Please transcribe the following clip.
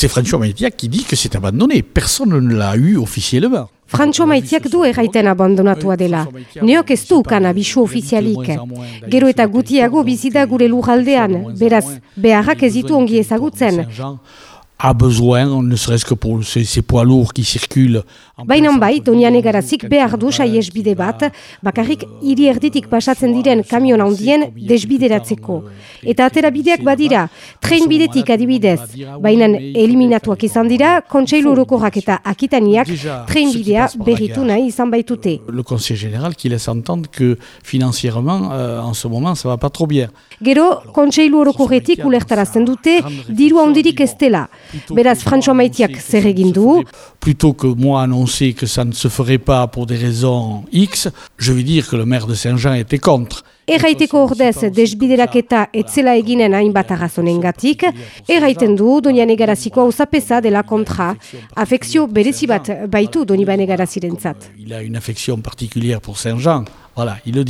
c'est François Maitiak qui dit que c'est abandonné. Personne ne l'a eu officiellement. Frantxo maitiak du erraiten abandonatua dela. Neok ez du ukan abisu ofizialik. Gero eta gutiago bizida gure lujaldean, beraz, beharrak ez ditu ongi ezagutzen. A besoin, ne serait-ce que pour ces, ces poids lourds qui circulent. Baina bai, Donian Egarazik behar du saiesbide bat, bakarrik hiri erditik pasatzen diren kamion handien desbideratzeko. Eta atera bideak badira, tren bidetik adibidez, baina eliminatuak izan dira, kontseilu orokorrak eta akitaniak tren bidea berritu nahi izan baitute. Le Conseil général qui laisse entendre que financièrement, euh, en ce moment, ça va pas trop bien. Gero, kontseilu orokorretik ulertarazten dute, diru handirik ez dela. Beraz, François Maitiak zer egin du, Plutôt que moi annoncer que ça ne se ferait pas pour des raisons X, je vais dire que le maire de Saint-Jean était contre. Erraiteko ordez desbideraketa etzela eginen hainbat arrazonengatik, erraiten du Donian Egaraziko hauzapeza dela kontra, afekzio berezi bat baitu Doniban Egarazirentzat. Il a une affection particulière pour Saint-Jean. Voilà, il le dit.